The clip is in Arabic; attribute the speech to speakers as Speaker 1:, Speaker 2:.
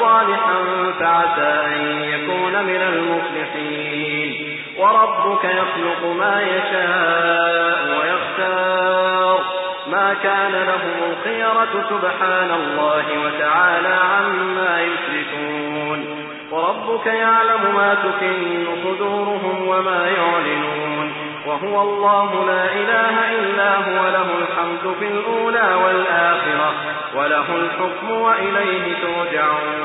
Speaker 1: صالحا فعسى أن يكون من المفلحين وربك يخلق ما يشاء ويختار ما كان لهم الخيرة سبحان الله وتعالى عما يشركون وربك يعلم ما تكن صدورهم وما يعلنون وهو الله لا إله إلا هو له الحمد في الأرض وله الحكم وإليه ترجعون